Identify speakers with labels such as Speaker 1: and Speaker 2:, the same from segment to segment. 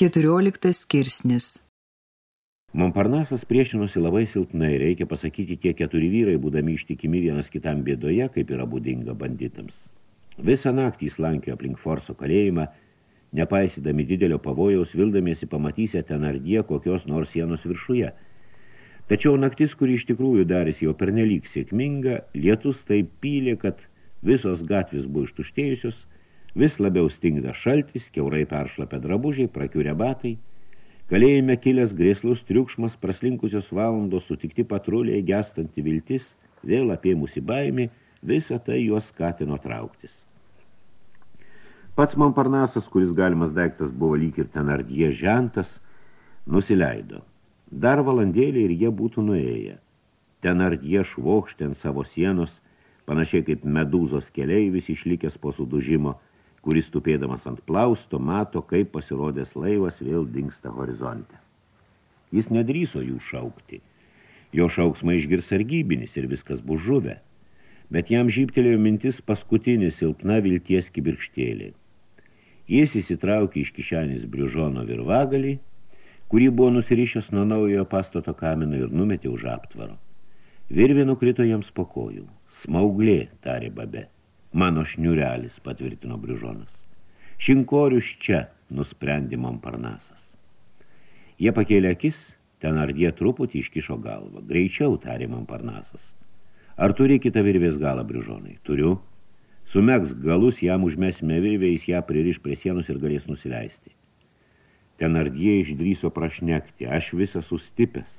Speaker 1: 14 skirsnis
Speaker 2: Montparnasas priešinosi labai silpnai, reikia pasakyti, tie keturi vyrai, būdami ištikimi vienas kitam bėdoje, kaip yra būdinga banditams. Visą naktį slankio aplink Forso kalėjimą, nepaisydami didelio pavojaus, vildamiesi pamatysę ten ardie kokios nors sienos viršuje. Tačiau naktis, kuri iš tikrųjų darėsi jau pernelyg sėkminga, lietus taip pylė, kad visos gatvės buvo ištuštėjusios, Vis labiau stingda šaltis, keurai peršlapę drabužiai, prakiurę batai. Kalėjime kilęs grėslus triukšmas, praslinkusios valandos, sutikti patruliai, gestanti viltis, vėl apėmusi baimė, visą tai juos skatino trauktis. Pats Montparnasas, kuris galimas daiktas buvo lyg ir ten ardie žentas, nusileido. Dar valandėlį ir jie būtų nuėję. Ten ardie švokštė ant savo sienos, panašiai kaip medūzos keliai vis išlikęs po sudužimo – kuris tupėdamas ant plausto mato, kaip pasirodęs laivas vėl dingsta horizonte. Jis nedryso jų šaukti. Jo šauksmai išgirs sargybinis ir viskas bus žuvę. Bet jam žyptelėjo mintis paskutinį silpna vilties kibirkštėlį. Jis įsitraukė iš kišenės briužono virvagalį, kurį buvo nusirišęs nuo naujojo pastato kamino ir numetė už aptvaro. Virvė nukrito jiems po kojų. Smauglė, tarė babe. Mano šniurelis, patvirtino Brižonas. Šinkorius čia, nusprendė Montparnasas. Jie pakėlė akis, ten ardie truputį iškišo galvą. Greičiau, tarė Montparnasas. Ar turi kitą virvės galą, Brižonai? Turiu. Sumegs galus, jam užmesime virvę, jis ją pririš prie sienos ir galės nusileisti. Ten ardie išdryso prašnekti, aš visas sustipęs.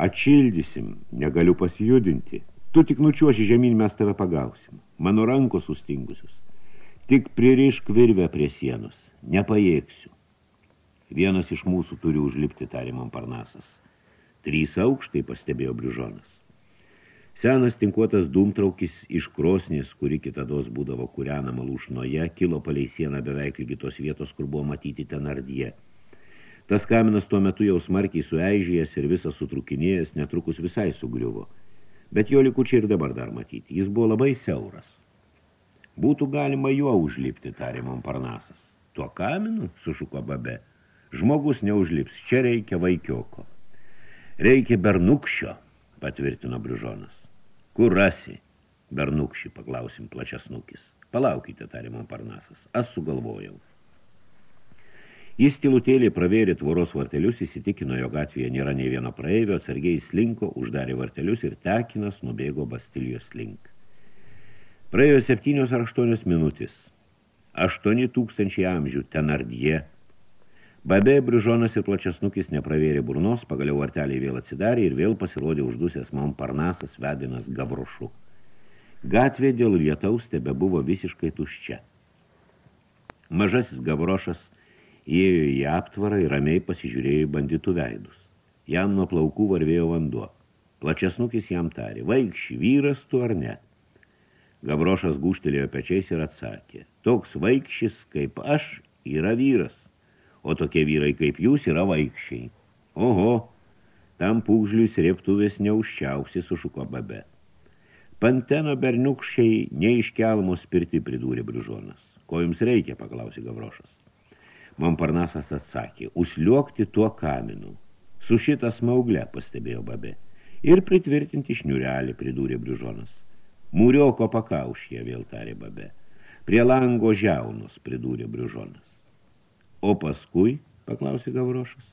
Speaker 2: Atšildysim, negaliu pasijudinti. Tu tik nučiuoši žemyn, mes tave pagausim. Mano rankos sustingusius. Tik pririšk virvę prie sienos. Nepajėgsiu. Vienas iš mūsų turi užlipti, tarė Montparnasas. Trys aukštai pastebėjo Brižonas. Senas tinkuotas dūmtraukis iš krosnės, kuri kitados būdavo kūrenama lūšnoje, kilo palei sieną beveik lygi tos vietos, kur buvo matyti ten ardyje. Tas kaminas tuo metu jau smarkiai sueižėjęs ir visas sutrukinėjęs, netrukus visai sugriuvo – bet jo likučiai ir dabar dar matyti. Jis buvo labai siauras. Būtų galima juo užlipti, tarė Montparnasas. Tuo kaminu, sušuko babe, žmogus neužlips, čia reikia vaikioko. Reikia bernukščio, patvirtino Brižonas. Kur rasi? Bernukšį, paklausim plačiasnukis. Palaukite, tarė Montparnasas, aš sugalvojau. Jis tilutėlį pravėrė tvoros vartelius, įsitikino, jo gatvėje nėra nei vieno praeivio, atsargiai slinko, uždarė vartelius ir tekinas nubėgo Bastilijos link. Praėjo septynios ar aštuonios minutės. Aštuoni tūkstančiai amžių tenardie. Babė, Brižonas ir plačiasnukis nepravėrė burnos, pagaliau varteliai vėl atsidarė ir vėl pasirodė uždusęs Montparnasas vedinas Gavrošu. Gatvė dėl lietaus tebe buvo visiškai tuščia. Mažasis Gavrošas įėjo į aptvarą ir ramiai pasižiūrėjo į banditų veidus. Jam nuo plaukų varvėjo vanduo. Plačiasnukis jam tarė, vaikšči, vyras tu ar ne? Gavrošas gūštelėjo pečiais ir atsakė, toks vaikščis kaip aš yra vyras, o tokie vyrai kaip jūs yra vaikščiai. Oho, tam pūgžliui srėptuvės neužčiausi, sušuko babe. Panteno berniukščiai neiškelmos spirti, pridūrė Brižonas. Ko jums reikia, paklausė Gavrošas. Montparnasas atsakė, užliuokti tuo kaminu. Su šitą smauglę, pastebėjo babė. Ir pritvirtinti šniurelį, pridūrė Brižonas. Mūrioko pakaušė, vėl tarė babė. Prie lango žiaunus, pridūrė Brižonas. O paskui, paklausė Gavrošas.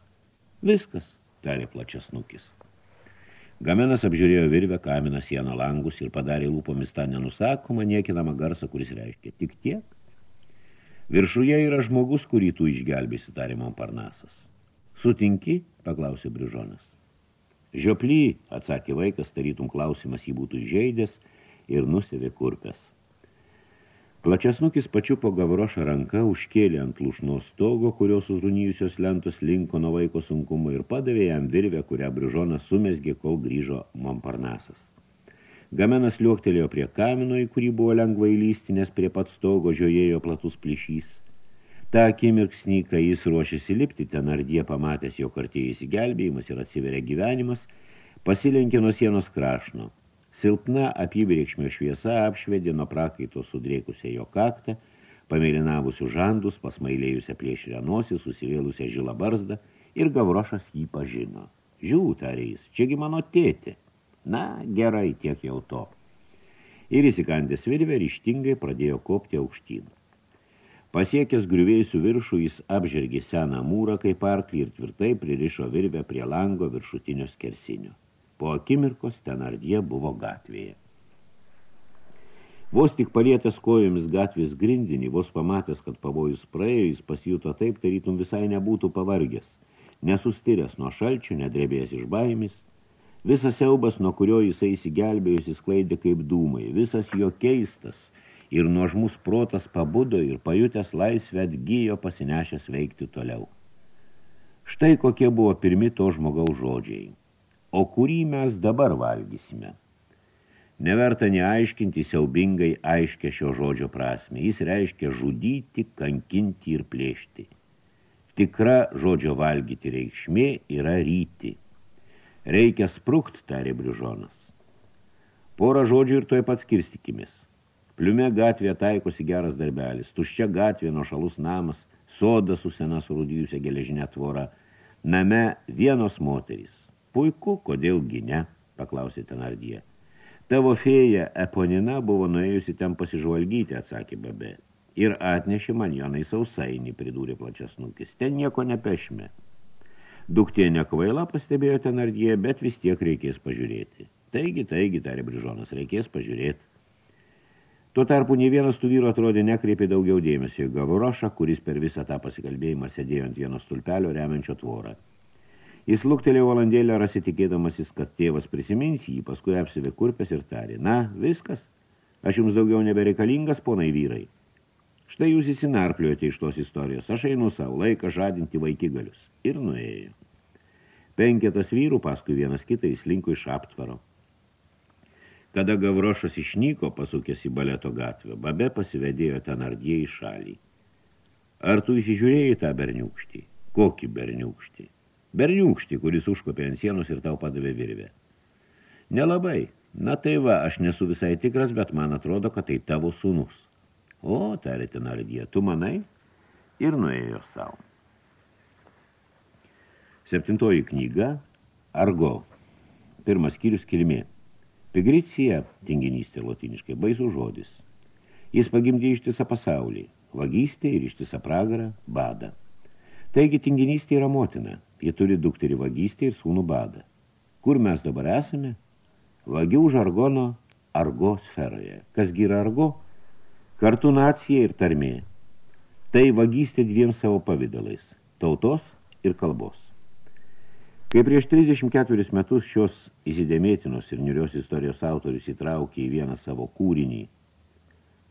Speaker 2: Viskas, tarė plačiasnukis. Gamenas apžiūrėjo virvę, kaminą sieną langus ir padarė lūpomis tą nenusakomą, niekinamą garsą, kuris reiškia tik tiek, Viršuje yra žmogus, kurį tu išgelbėsi, tarė Montparnasas. Sutinki? paklausė Brižonas. Žioply, atsakė vaikas, tarytum klausimas jį būtų žaidęs ir nusivė kurkas. Plačiasnukis pačiupo Gavrošą ranką, užkėlė ant lūšnos stogo, kurios užrunijusios lentos linko nuo vaiko sunkumo ir padavė jam virvę, kurią Brižonas sumesgė, kol grįžo Montparnasas. Gamenas liuoktelėjo prie kamino, į kurį buvo lengva įlysti, nes prie pat stogo žiojėjo platus plyšys. Ta akimirksnį, kai jis ruošėsi lipti, ten ardie pamatęs jo kartėjai įsigelbėjimas ir atsiveria gyvenimas, pasilenkė nuo sienos krašno. Silpna apyvirėkšmio šviesa apšvedė nuo prakaito sudrėkusią jo kaktą, pamėlynavusių žandus, pasmailėjusią plėšrę nosį, susivėlusią žilą barzdą ir Gavrošas jį pažino. Žiū, tarė jis, čiagi mano tėtė. Na, gerai, tiek jau to. Ir įsikandęs virvę ryštingai pradėjo kopti aukštyn. Pasiekęs griuvėjusių viršų, jis apžergė seną mūrą kaip arklį ir tvirtai pririšo virvę prie lango viršutinio skersinio. Po akimirkos ten ardie buvo gatvėje. Vos tik palietęs kojomis gatvės grindinį, vos pamatęs, kad pavojus praėjo, jis pasijuto taip, tarytum visai nebūtų pavargęs. Nesustiręs nuo šalčių, nedrebėjęs iš baimės, visas siaubas, nuo kurio jisai įsigelbėjusi sklaidė kaip dūmai, visas jo keistas ir nuožmus protas pabudo ir pajutęs laisvę atgyjo pasinešęs veikti toliau. Štai kokie buvo pirmi to žmogaus žodžiai. O kurį mes dabar valgysime? Neverta neaiškinti siaubingai aiškia šio žodžio prasme. Jis reiškia žudyti, kankinti ir plėšti. Tikra žodžio valgyti reikšmė yra ryti. Reikia sprukt, tarė Brižonas. Porą žodžių ir toj pat skirstykimės. Pliume gatvėje taikosi geras darbelis, tuščia gatvė nuo šalus namas, soda su sena surūdijusia geležinė tvora, name vienos moterys. Puiku, kodėlgi ne, paklausė Tenardija. Tavo fėja Eponina buvo nuėjusi ten pasižvalgyti, atsakė Babė. Ir atnešė man jonai sausainį, pridūrė plačias nukis. Ten nieko nepešme. Duktė nekvaila pastebėjo ten ardėje, bet vis tiek reikės pažiūrėti. Taigi, taigi, tarė Brižonas, reikės pažiūrėti. Tuo tarpu ne vienas tų vyrų atrodė nekreipė daugiau dėmesio į Gavrošą, kuris per visą tą pasikalbėjimą sėdėjo ant vieno stulpelio remiančio tvorą. Jis luktelėjo valandėlę rasitikėdamasis, kad tėvas prisimins jį, paskui apsivė kurpės ir tarė, na, viskas, aš jums daugiau nebereikalingas, ponai vyrai. Štai jūs įsinarpliuojate iš tos istorijos, aš einu savo laiką žadinti vaikigalius. Ir nuėjo. Penketas vyrų paskui vienas kitą įslinko iš aptvaro. Kada Gavrošas išnyko, pasukęs į baleto gatvę, babe pasivedėjo ten ardie į šalį. Ar tu įsižiūrėjai tą berniukštį? Kokį berniukštį? Berniukštį, kuris užkopė ant sienos ir tau padavė virvę. Nelabai. Na tai va, aš nesu visai tikras, bet man atrodo, kad tai tavo sūnus. O, tarė Tenardija, tu manai? Ir nuėjo savo. Septintoji knyga – Argo. Pirmas skyrius kilmė. Pigricija, tinginystė lotiniškai, baisų žodis. Jis pagimdė ištisą pasaulį, vagystė ir ištisą pragarą, badą. Taigi tinginystė yra motina – Jie turi dukterį vagystę ir sūnų badą. Kur mes dabar esame? Vagių žargono argo sferoje. Kasgi yra argo? Kartu nacija ir tarmė. Tai vagystė dviem savo pavydalais – tautos ir kalbos. Kai prieš 34 metus šios įsidėmėtinos ir niurios istorijos autorius įtraukė į vieną savo kūrinį,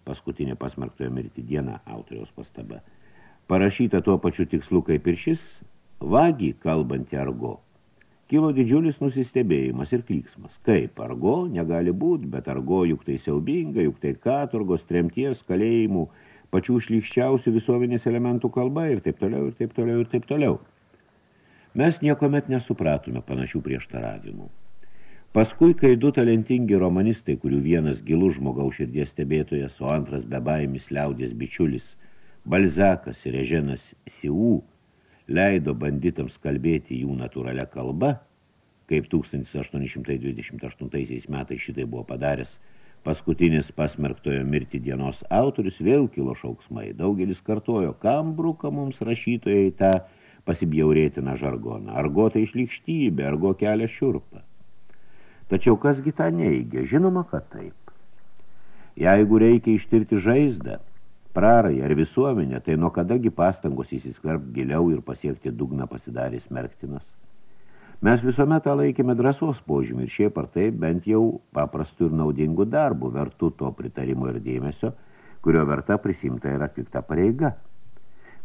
Speaker 2: paskutinė pasmerktojo mirti diena autoriaus pastaba, parašyta tuo pačiu tikslu kaip ir šis, Vagį kalbantį argo. Kilo didžiulis nusistebėjimas ir klyksmas. Kaip argo negali būti, bet argo juk tai siaubinga, juk tai katurgos, tremties, kalėjimų, pačių šlykščiausių visuomenės elementų kalba ir taip toliau, ir taip toliau, ir taip toliau. Mes niekomet nesupratome panašių prieštaravimų. Paskui, kai du talentingi romanistai, kurių vienas gilus žmogaus širdies stebėtojas, o antras bebaimis liaudės bičiulis, Balzakas ir Eženas Siū, leido banditams kalbėti jų natūralia kalba, kaip 1828 metais šitai buvo padaręs paskutinis pasmerktojo mirti dienos autorius, vėl kilo šauksmai. Daugelis kartojo, kam bruka mums rašytojai tą pasibjaurėtiną žargoną. Argo tai išlikštybė, argo kelia šiurpą. Tačiau kasgi tą neigia? Žinoma, kad taip. Jeigu reikia ištirti žaizdą, prarai ar visuomenė, tai nuo kadagi pastangos įsiskverb giliau ir pasiekti dugną pasidarė smerktinas. Mes visuomet tą laikėme drąsos požymį ir šiaip ar taip bent jau paprastų ir naudingų darbų vertų to pritarimo ir dėmesio, kurio verta prisimta ir atlikta pareiga.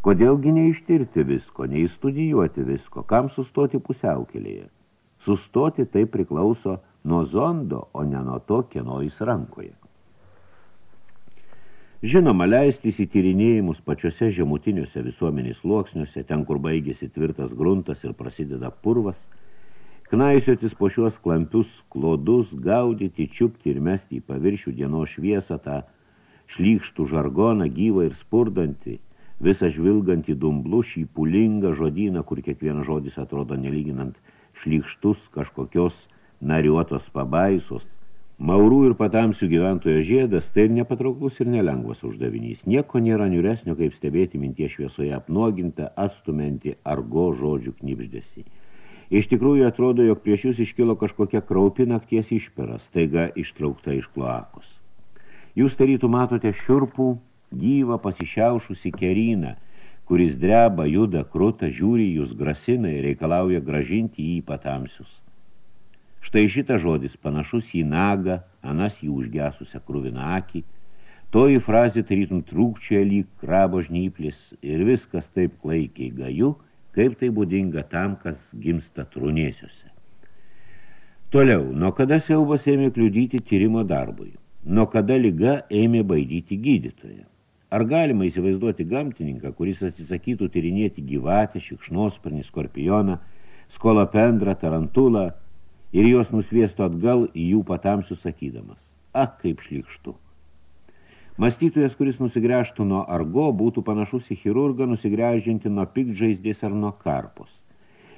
Speaker 2: Kodėlgi neištirti visko, neįstudijuoti visko, kam sustoti pusiaukelėje? Sustoti tai priklauso nuo zondo, o ne nuo to, kieno jis rankoje. Žinoma, leistis į tyrinėjimus pačiose žemutiniuose visuomenės sluoksniuose, ten, kur baigėsi tvirtas gruntas ir prasideda purvas, knaisiotis po šios klampius klodus, gaudyti, čiupti ir mesti į paviršių dienos šviesą tą šlykštų žargoną gyvą ir spurdantį, visą žvilgantį dumblų šį pulingą žodyną, kur kiekvienas žodis atrodo nelyginant šlykštus kažkokios nariuotos pabaisos, Maurų ir patamsių gyventojo žiedas tai ir nepatrauklus ir nelengvas uždavinys. Nieko nėra niuresnio, kaip stebėti minties šviesoje apnuogintą, atstumenti argo žodžių knibždėsi. Iš tikrųjų atrodo, jog prieš jūs iškilo kažkokia kraupi nakties išperas, taiga ištraukta iš kloakos. Jūs tarytų matote šiurpų, gyvą pasišiaušusi keryną, kuris dreba, juda, kruta, žiūri, jūs grasina ir reikalauja gražinti jį patamsius. Štai šitas žodis panašus į nagą, anas į užgesusią kruviną akį. Toji frazė tarytum trūkčioje lyg krabo žnyplis ir viskas taip klaikiai gaju, kaip tai būdinga tam, kas gimsta trūnėsiuose. Toliau, nuo kada siaubas ėmė kliudyti tyrimo darbui? Nuo kada lyga ėmė baidyti gydytoją? Ar galima įsivaizduoti gamtininką, kuris atsisakytų tyrinėti gyvatę, šikšnosparnį, skorpioną, skolopendrą, tarantulą, ir jos nusviestų atgal į jų patamsių sakydamas. Ak, kaip šlikštu. Mąstytojas, kuris nusigręžtų nuo argo, būtų panašus į chirurgą nusigręžinti nuo pikžaizdės ar nuo karpos.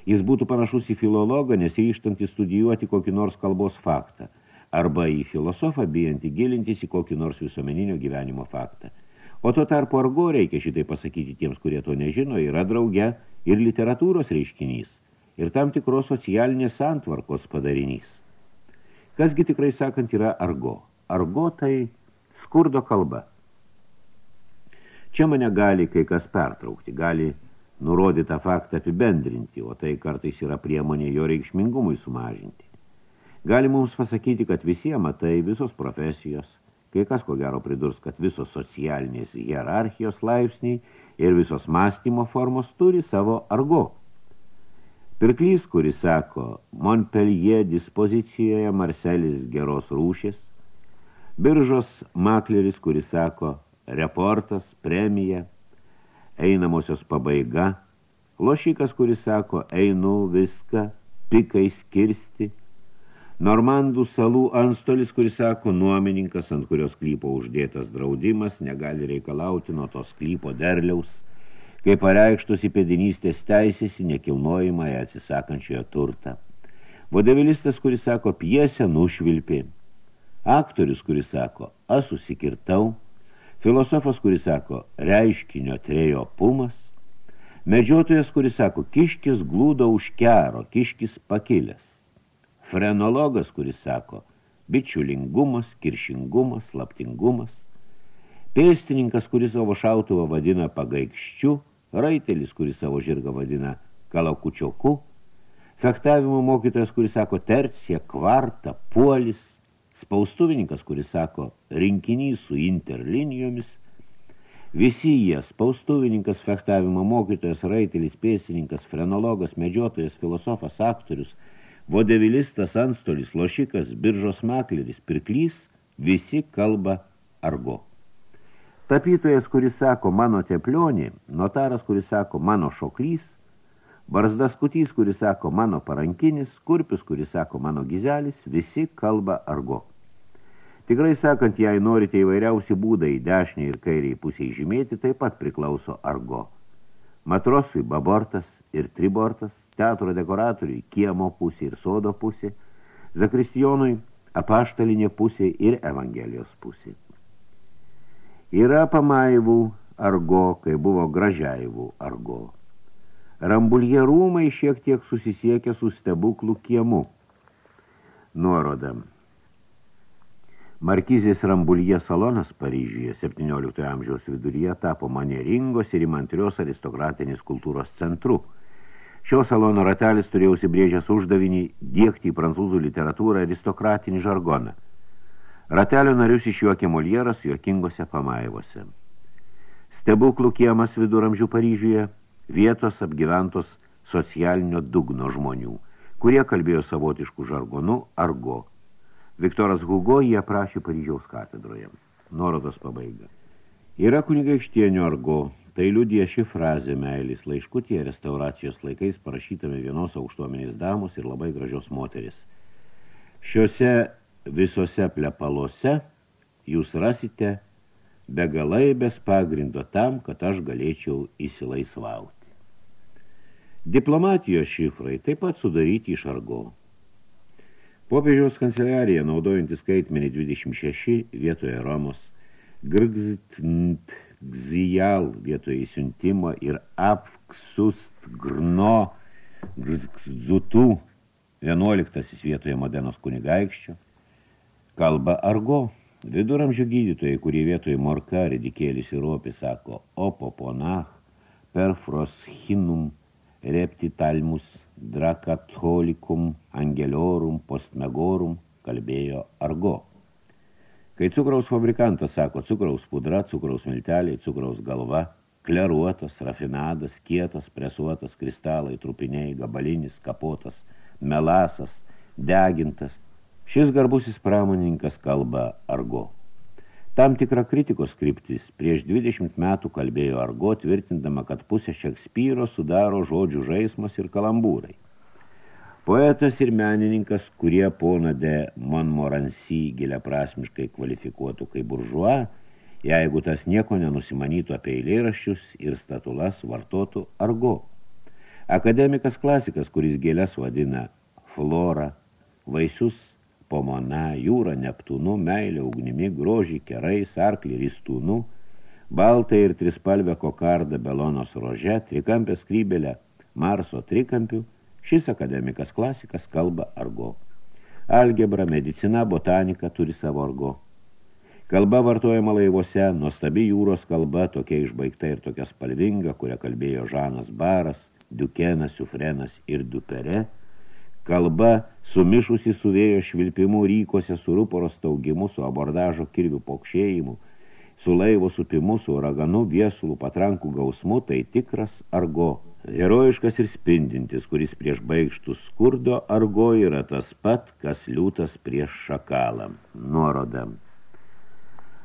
Speaker 2: Jis būtų panašus į filologą, nesiryštantį studijuoti kokį nors kalbos faktą, arba į filosofą, bijantį gilintis į kokį nors visuomeninio gyvenimo faktą. O tuo tarpu argo reikia šitai pasakyti tiems, kurie to nežino, yra drauge ir literatūros reiškinys ir tam tikros socialinės santvarkos padarinys. Kasgi tikrai sakant yra argo? Argo tai skurdo kalba. Čia mane gali kai kas pertraukti, gali nurodytą faktą apibendrinti, o tai kartais yra priemonė jo reikšmingumui sumažinti. Gali mums pasakyti, kad visi matai, visos profesijos, kai kas ko gero pridurs, kad visos socialinės hierarchijos laipsniai ir visos mąstymo formos turi savo argo. Pirklys, kuris sako, Montpellier dispozicijoje Marselis geros rūšės, biržos makleris, kuris sako, reportas, premija, einamosios pabaiga, lošikas, kuris sako, einu viską, pikai skirsti, Normandų salų anstolis, kuris sako, nuomininkas, ant kurios klypo uždėtas draudimas, negali reikalauti nuo tos klypo derliaus, kaip pareikštus į pėdinystės teisės į nekilnojimąją atsisakančioje turtą. Vodevilistas, kuris sako, pjesę nušvilpė. Aktorius, kuris sako, aš susikirtau. Filosofas, kuris sako, reiškinio trėjo pumas. Medžiotojas, kuris sako, kiškis glūdo už kero, kiškis pakilęs. Frenologas, kuris sako, bičiulingumas, kiršingumas, slaptingumas. Pėstininkas, kuris savo šautuvą vadina pagaikščiu, raitelis, kuris savo žirgą vadina kalakučioku, fechtavimo mokytojas, kuris sako tercija, kvarta, puolis, spaustuvininkas, kuris sako rinkinys su interlinijomis, visi jie, spaustuvininkas, fechtavimo mokytojas, raitelis, pėsininkas, frenologas, medžiotojas, filosofas, aktorius, vodevilistas, anstolis, lošikas, biržos makleris, pirklys, visi kalba argo. Tapytojas, kuris sako mano teplionė, notaras, kuris sako mano šoklys, barzdaskutis, kuris sako mano parankinis, kurpius, kuris sako mano gizelis, visi kalba argo. Tikrai sakant, jei norite įvairiausi būdai dešiniai ir kairiai pusiai žymėti, taip pat priklauso argo. Matrosui babortas ir tribortas, teatro dekoratoriui kiemo pusė ir sodo pusė, zakristijonui apaštalinė pusė ir evangelijos pusė. Yra pamaivų argo, kai buvo gražiaivų argo. Rambulje rūmai šiek tiek susisiekia su stebuklų kiemu. Nuoroda. Markizės Rambulje salonas Paryžiuje 17 amžiaus viduryje tapo manieringos ir įmantrios aristokratinės kultūros centru. Šio salono ratelis turėjo užsibrėžęs uždavinį diegti į prancūzų literatūrą aristokratinį žargoną – Ratelio narius išjuokė Molieras juokingose pamaivose. Stebuklų kiemas viduramžių Paryžiuje, vietos apgyventos socialinio dugno žmonių, kurie kalbėjo savotiškų žargonų argo. Viktoras Hugo jį aprašė Paryžiaus katedroje. Nuorodos pabaiga. Yra kunigaikštienio argo, tai liudija ši frazė meilis laiškutie restauracijos laikais parašytame vienos aukštuomenės damos ir labai gražios moteris. Šiuose visose plepaluose jūs rasite be galaibės pagrindo tam, kad aš galėčiau įsilaisvauti. Diplomatijos šifrai taip pat sudaryti iš argo. Popiežiaus kanceliarija, naudojantis skaitmenį 26 vietoje Romos, grgzt gzijal vietoje įsiuntimo ir apksust grno gzzutų 11 vietoje modernos kunigaikščio, kalba argo. Viduramžių gydytojai, kurie vietoje morka, ridikėlis ir opį, sako opoponach, perfroshinum, reptitalmus, drakatolikum, angeliorum, postmegorum, kalbėjo argo. Kai cukraus fabrikantas sako cukraus pudra, cukraus milteliai, cukraus galva, kleruotas, rafinadas, kietas, presuotas, kristalai, trupiniai, gabalinis, kapotas, melasas, degintas, Šis garbusis pramoninkas kalba argo. Tam tikra kritikos skriptis prieš 20 metų kalbėjo argo, tvirtindama, kad pusė Šekspyro sudaro žodžių žaismas ir kalambūrai. Poetas ir menininkas, kurie pona de Monmorancy gilia prasmiškai kvalifikuotų kaip buržuo, jeigu tas nieko nenusimanytų apie eilėraščius ir statulas vartotų argo. Akademikas klasikas, kuris gėlės vadina flora, vaisius pomona, jūra Neptūnu, meilė ugnimi, grožį kerais, arklį ristūnu, baltą ir trispalvę kokardą belonos rože, trikampę skrybelę Marso trikampių, šis akademikas klasikas kalba argo. Algebra, medicina, botanika turi savo argo. Kalba vartojama laivuose, nuostabi jūros kalba, tokia išbaigta ir tokia spalvinga, kurią kalbėjo Žanas Baras, Dukenas, Sufrenas ir Dupere. Kalba sumišusi su vėjo švilpimu rykose, su ruporo staugimu, su abordažo kirvių pokšėjimu, su laivo supimu, su uraganu, viesulų, patrankų gausmu, tai tikras argo. Herojiškas ir spindintis, kuris prieš baigštų skurdo argo yra tas pat, kas liūtas prieš šakalą. Nuoroda.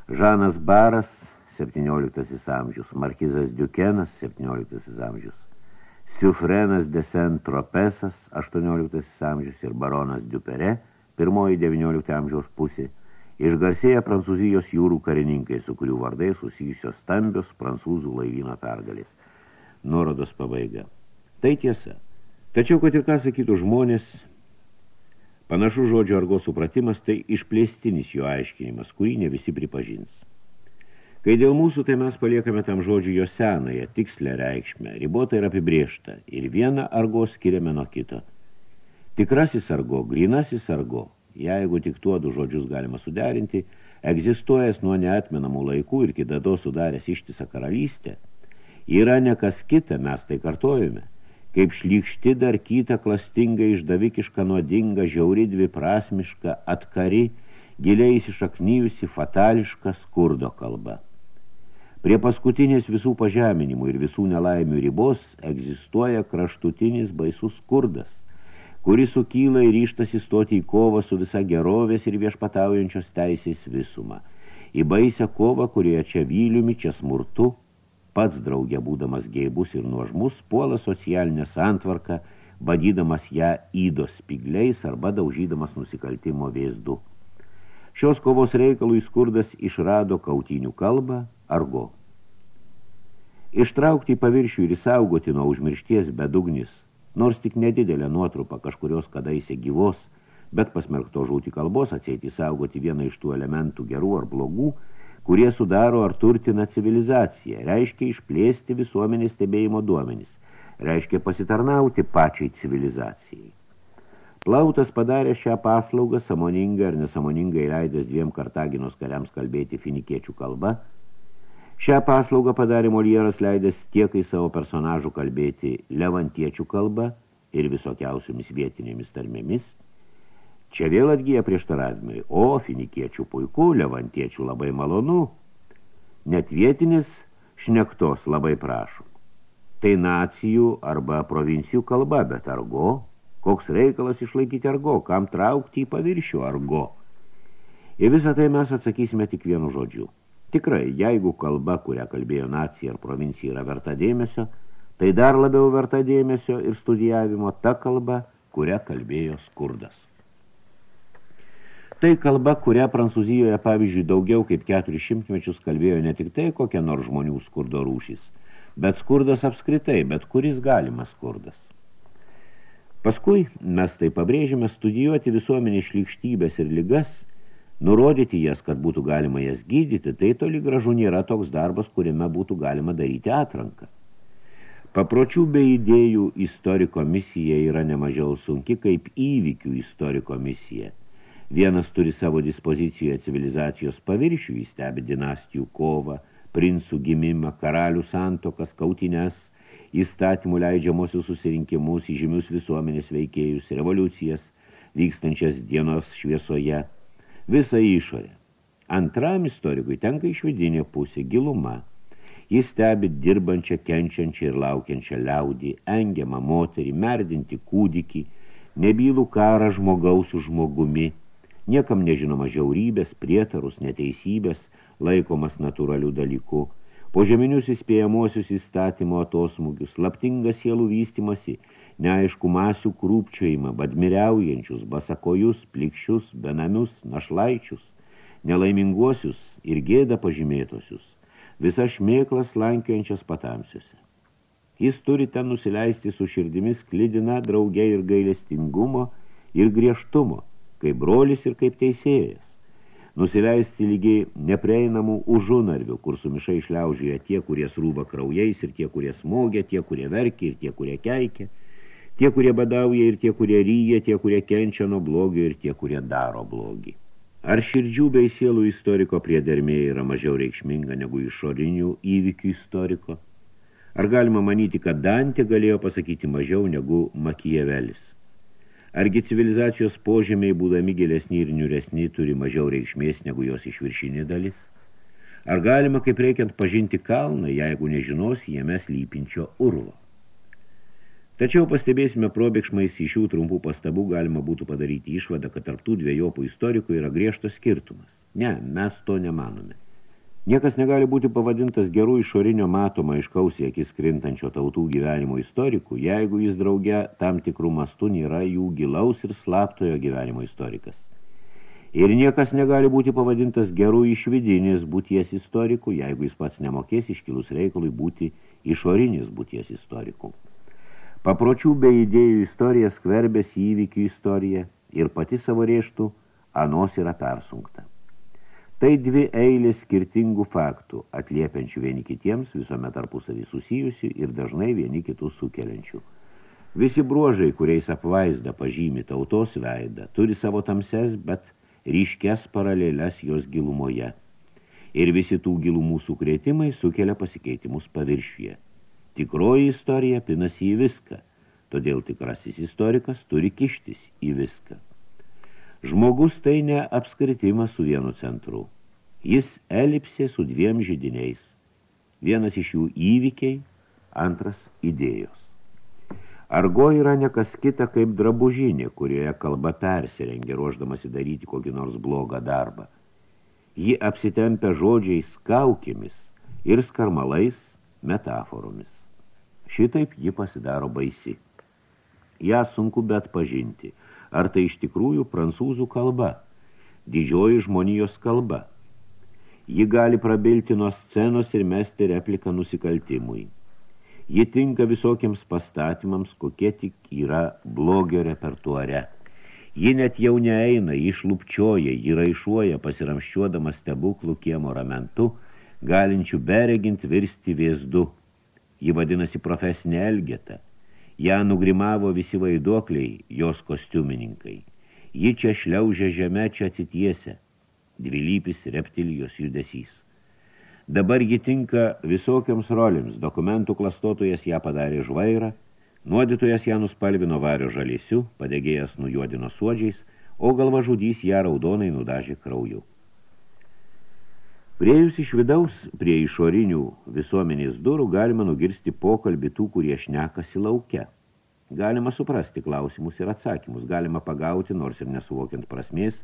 Speaker 2: Žanas Baras, 17 amžius, Markizas Diukenas, 17 amžius. Siufrenas de Saint-Tropesas, 18 amžius ir baronas Dupere, pirmoji 19 amžiaus pusė, išgarsėja Prancūzijos jūrų karininkai, su kurių vardai susijusios stambios prancūzų laivyno pergalės. Nuorodos pabaiga. Tai tiesa. Tačiau, kad ir ką sakytų žmonės, panašų žodžio argo supratimas tai išplėstinis jo aiškinimas, kurį ne visi pripažins. Kai dėl mūsų, tai mes paliekame tam žodžiu jo senąją, tikslę reikšmę, ribotą ir apibriešta, ir vieną argo skiriame nuo kito. Tikrasis argo, grinasis argo, jeigu tik tuo du žodžius galima suderinti, egzistuojas nuo neatmenamų laikų ir kitado sudaręs ištisą karalystę, yra ne kas kita, mes tai kartojame, kaip šlykšti dar kitą klastingą, išdavikišką, nuodingą, žiauri dviprasmišką, atkari, giliai įsišaknyjusi fatališką skurdo kalba. Prie paskutinės visų pažeminimų ir visų nelaimių ribos egzistuoja kraštutinis baisus skurdas, kuris sukyla ir ryštas įstoti į kovą su visa gerovės ir viešpataujančios teisės visuma. Į baisę kovą, kurioje čia vyliumi, čia smurtu, pats draugė būdamas geibus ir nuožmus, puola socialinę santvarką, badydamas ją įdos spigliais arba daužydamas nusikaltimo vėzdu. Šios kovos reikalų skurdas išrado kautinių kalbą, argo. Ištraukti į paviršių ir įsaugoti nuo užmiršties bedugnis, nors tik nedidelė nuotrupa kažkurios kadaise gyvos, bet pasmerkto žūti kalbos atsėti saugoti vieną iš tų elementų gerų ar blogų, kurie sudaro ar turtina civilizaciją, reiškia išplėsti visuomenės stebėjimo duomenis, reiškia pasitarnauti pačiai civilizacijai. Plautas padarė šią paslaugą, samoningai ar nesamoningai leidęs dviem Kartaginos kariams kalbėti finikiečių kalba – Šią paslaugą padarė Molieras leidęs tiek į savo personažų kalbėti levantiečių kalbą ir visokiausiomis vietinėmis tarmėmis. Čia vėl atgyja prieštaravimai, o finikiečių puiku, levantiečių labai malonu, net vietinis šnektos labai prašo. Tai nacijų arba provincijų kalba, bet argo, koks reikalas išlaikyti argo, kam traukti į paviršių argo. Ir visą tai mes atsakysime tik vienu žodžiu – Tikrai, jeigu kalba, kurią kalbėjo nacija ar provincija yra verta dėmesio, tai dar labiau verta dėmesio ir studijavimo ta kalba, kurią kalbėjo skurdas. Tai kalba, kurią Prancūzijoje, pavyzdžiui, daugiau kaip keturis šimtmečius kalbėjo ne tik tai kokia nors žmonių skurdo rūšys, bet skurdas apskritai, bet kuris galimas skurdas. Paskui mes tai pabrėžime studijuoti visuomenį šlikštybės ir ligas, nurodyti jas, kad būtų galima jas gydyti, tai toli gražu nėra toks darbas, kuriame būtų galima daryti atranką. Papročių bei idėjų istoriko misija yra nemažiau sunki kaip įvykių istoriko misija – Vienas turi savo dispozicijoje civilizacijos paviršių, jis stebi dinastijų kovą, princų gimimą, karalių santokas, kautines, įstatymų leidžiamosius susirinkimus, įžymius visuomenės veikėjus, revoliucijas, vykstančias dienos šviesoje, visą išorę. Antram istorikui tenka išvidinė pusė giluma. Jis stebi dirbančią, kenčiančią ir laukiančią liaudį, engiamą moterį, merdinti kūdikį, nebylų karą žmogaus su žmogumi, niekam nežinoma žiaurybės, prietarus, neteisybės, laikomas natūralių dalykų, požeminius įspėjamosius įstatymo atosmugius, slaptingą sielų vystimasi, neaišku masių krūpčiojimą, badmiriaujančius, basakojus, plikščius, benamius, našlaičius, nelaiminguosius ir gėdą pažymėtosius, visas šmėklas lankiojančias patamsiuose. Jis turi ten nusileisti su širdimis klidina drauge ir gailestingumo ir griežtumo, kaip brolis ir kaip teisėjas. Nusileisti lygiai neprieinamų užunarvių, kur sumišai išliaužėja tie, kurie srūba kraujais ir tie, kurie smogia, tie, kurie verkia ir tie, kurie keikia, tie, kurie badauja ir tie, kurie ryja, tie, kurie kenčia nuo blogio ir tie, kurie daro blogį. Ar širdžių bei sielų istoriko priedermė yra mažiau reikšminga negu išorinių įvykių istoriko? Ar galima manyti, kad Dantė galėjo pasakyti mažiau negu Makijavelis? Argi civilizacijos požemiai, būdami gilesni ir niuresni, turi mažiau reikšmės negu jos išviršinė dalis? Ar galima kaip reikiant pažinti kalną, jeigu nežinos jame slypinčio urvo? Tačiau pastebėsime probėgšmais iš šių trumpų pastabų galima būtų padaryti išvadą, kad tarptų dviejopų istorikų yra griežtas skirtumas. Ne, mes to nemanome. Niekas negali būti pavadintas gerų išorinio matomo iškausį akis krintančio tautų gyvenimo istorikų, jeigu jis drauge tam tikrų mastų nėra jų gilaus ir slaptojo gyvenimo istorikas. Ir niekas negali būti pavadintas gerų išvidinis būties istorikų, jeigu jis pats nemokės iškilus reikalui būti išorinis būties istorikų. Papročių bei idėjų istorija skverbėsi įvykių istorija ir pati savo rėštų anos yra persunkta. Tai dvi eilės skirtingų faktų, atliepiančių vieni kitiems, visuomet tarpusavį susijusių ir dažnai vieni kitus sukeliančių. Visi bruožai, kuriais apvaizda pažymi tautos veidą, turi savo tamses, bet ryškes paralelės jos gilumoje. Ir visi tų gilumų sukrėtimai sukelia pasikeitimus paviršiuje. Tikroji istorija pinasi į viską, todėl tikrasis istorikas turi kištis į viską. Žmogus tai ne apskritimas su vienu centru. Jis elipsė su dviem žydiniais. Vienas iš jų įvykiai, antras idėjos. Argo yra nekas kita kaip drabužinė, kurioje kalba persirengia, ruoždamasi daryti kokį nors blogą darbą. Ji apsitempia žodžiais kaukėmis ir skarmalais metaforomis. Šitaip ji pasidaro baisi. Ja sunku bet pažinti – Ar tai iš tikrųjų prancūzų kalba, didžioji žmonijos kalba. Ji gali prabilti nuo scenos ir mesti repliką nusikaltimui. Ji tinka visokiems pastatymams, kokie tik yra blogio repertuare. Ji net jau neeina, išlupčioja, ji raišuoja, pasiramščiuodama stebuklų kiemo ramentu, galinčių beregint virsti vėzdu. Ji vadinasi profesinė elgeta – Ja nugrimavo visi vaiduokliai, jos kostiumininkai. Ji čia šliaužia žemė, čia atsitiesia. Dvilypis reptilijos judesys. Dabar ji tinka visokiams rolėms. Dokumentų klastotojas ją padarė žvairą, nuodytojas ją nuspalvino vario žalėsiu, padegėjas nujuodino suodžiais, o galva žudys ją raudonai nudažė krauju. Priejus iš vidaus prie išorinių visuomenės durų galima nugirsti pokalbį tų, kurie šnekasi lauke. Galima suprasti klausimus ir atsakymus, galima pagauti, nors ir nesuvokiant prasmės,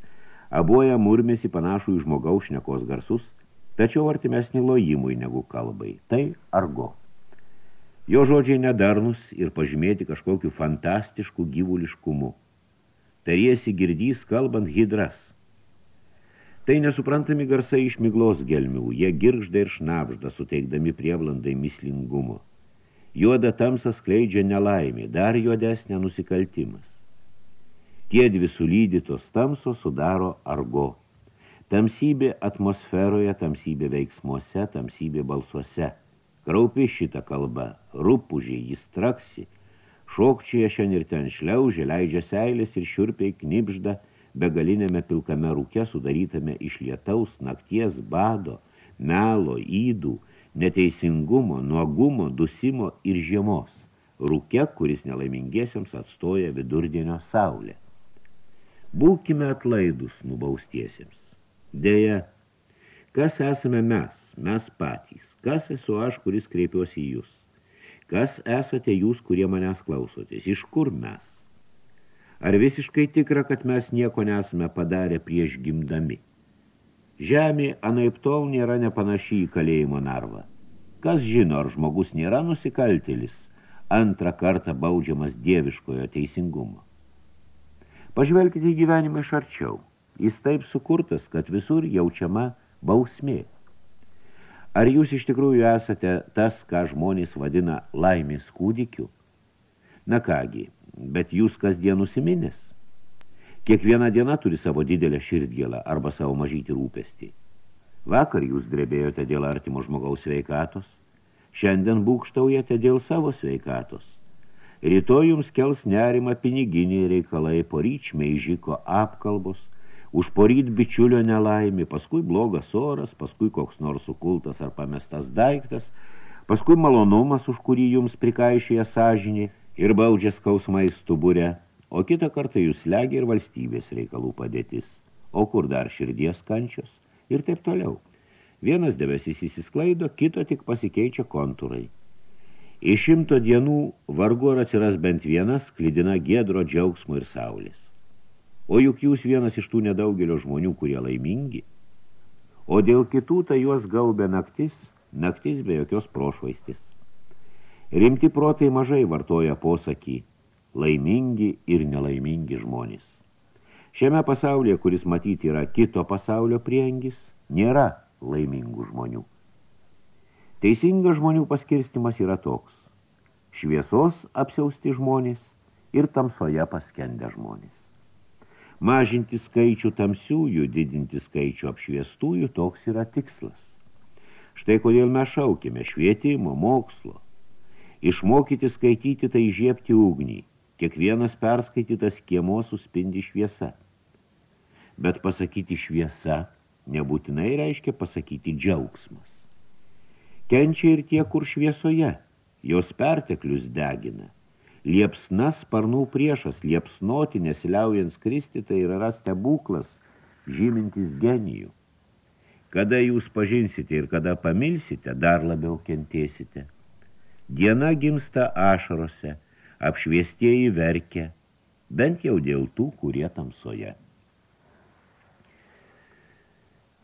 Speaker 2: abuoja murmėsi panašų į žmogaus šnekos garsus, tačiau artimesnį lojimui negu kalbai. Tai argo. Jo žodžiai nedarnus ir pažymėti kažkokiu fantastišku gyvuliškumu. Tariesi girdys kalbant hidras. Tai nesuprantami garsai iš miglos gelmių, jie girgžda ir šnapžda, suteikdami prievlandai mislingumo. Juoda tamsa skleidžia nelaimė, dar juodesnė nusikaltimas. Tie dvi sulydytos tamsos sudaro argo. Tamsybė atmosferoje, tamsybė veiksmuose, tamsybė balsuose. Kraupi šitą kalbą, rūpužiai jis traksi, šokčioje šiandien ir ten šliaužia, leidžia seilės ir šiurpiai knipžda, begalinėme pilkame rūke sudarytame iš lietaus, nakties, bado, melo, įdų, neteisingumo, nuogumo, dusimo ir žiemos, rūke, kuris nelaimingiesiams atstoja vidurdienio saulė. Būkime atlaidus nubaustiesiems. Deja, kas esame mes, mes patys, kas esu aš, kuris kreipiuosi į jūs, kas esate jūs, kurie manęs klausotės, iš kur mes, Ar visiškai tikra, kad mes nieko nesame padarę prieš gimdami? Žemė anaip tol nėra nepanaši į kalėjimo narvą. Kas žino, ar žmogus nėra nusikaltėlis, antrą kartą baudžiamas dieviškojo teisingumo. Pažvelkite į gyvenimą iš arčiau. Jis taip sukurtas, kad visur jaučiama bausmė. Ar jūs iš tikrųjų esate tas, ką žmonės vadina laimės kūdikiu? Na kągi, bet jūs kasdien nusiminęs. Kiekviena diena turi savo didelę širdgėlą arba savo mažyti rūpestį. Vakar jūs drebėjote dėl artimo žmogaus sveikatos, šiandien būkštaujate dėl savo sveikatos. Rytoj jums kels nerima piniginiai reikalai, poryč meižiko apkalbos, už poryt bičiulio nelaimė, paskui blogas oras, paskui koks nors sukultas ar pamestas daiktas, paskui malonumas, už kurį jums prikaišėja sąžinė, ir baudžia skausmais stuburę, o kitą kartą jūs legia ir valstybės reikalų padėtis, o kur dar širdies kančios ir taip toliau. Vienas debesys įsisklaido, kito tik pasikeičia kontūrai. Iš šimto dienų vargu ar atsiras bent vienas, klydina gėdro džiaugsmo ir saulės. O juk jūs vienas iš tų nedaugelio žmonių, kurie laimingi. O dėl kitų tai juos gaubė naktis, naktis be jokios prošvaistis. Rimti protai mažai vartoja posakį laimingi ir nelaimingi žmonės. Šiame pasaulyje, kuris matyti yra kito pasaulio priengis, nėra laimingų žmonių. Teisingas žmonių paskirstimas yra toks. Šviesos apsiausti žmonės ir tamsoje paskendę žmonės. Mažinti skaičių tamsiųjų, didinti skaičių apšviestųjų, toks yra tikslas. Štai kodėl mes šaukime švietimo, mokslo, Išmokyti skaityti tai žiepti ugnį. Kiekvienas perskaitytas kiemo suspindi šviesa. Bet pasakyti šviesa nebūtinai reiškia pasakyti džiaugsmas. Kenčia ir tie, kur šviesoje, jos perteklius degina. Liepsna sparnų priešas, liepsnoti nesiliaujant skristi, tai yra stebuklas, žymintis genijų. Kada jūs pažinsite ir kada pamilsite, dar labiau kentėsite. Diena gimsta ašarose, apšviestieji verkia, bent jau dėl tų, kurie tamsoje.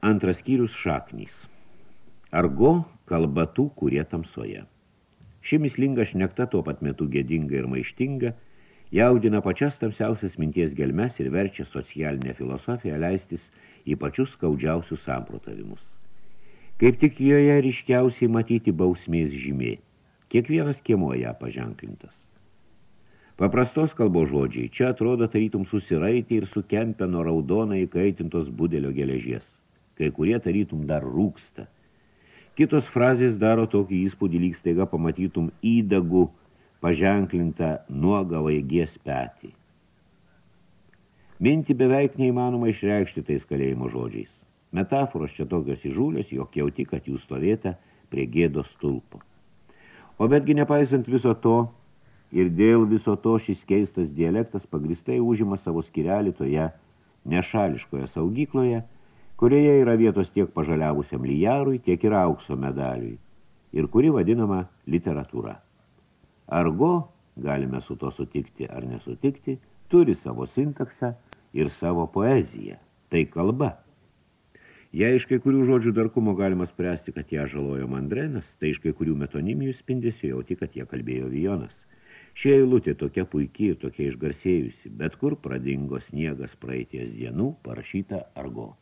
Speaker 2: Antras skyrius šaknys. Argo kalba tų, kurie tamsoje. Ši mislinga šnekta tuo pat metu gėdinga ir maištinga, jaudina pačias tamsiausias minties gelmes ir verčia socialinę filosofiją leistis į pačius skaudžiausius samprotavimus. Kaip tik joje ryškiausiai matyti bausmės žymė – Kiekvienas kiemo ją paženklintas. Paprastos kalbos žodžiai čia atrodo tarytum susiraitė ir sukempę nuo raudoną įkaitintos budelio geležies. Kai kurie tarytum dar rūksta. Kitos frazės daro tokį įspūdį lyg staiga pamatytum įdagų paženklintą nuogą vaigės petį. Minti beveik neįmanoma išreikšti tais kalėjimo žodžiais. Metaforos čia tokios įžūlios, jog jauti, kad jūs stovėta prie gėdos stulpo. O betgi nepaisant viso to ir dėl viso to šis keistas dialektas pagristai užima savo skirelį toje nešališkoje saugykloje, kurioje yra vietos tiek pažaliavusiam lijarui, tiek ir aukso medaliui, ir kuri vadinama literatūra. Argo, galime su to sutikti ar nesutikti, turi savo sintaksą ir savo poeziją. Tai kalba. Jei iš kai kurių žodžių darkumo galima spręsti, kad ją žalojo mandrenas, tai iš kai kurių metonimijų spindėsi jauti, kad jie kalbėjo Vijonas. Šie eilutė tokia puikiai ir tokia išgarsėjusi, bet kur pradingo sniegas praeities dienų parašyta argo.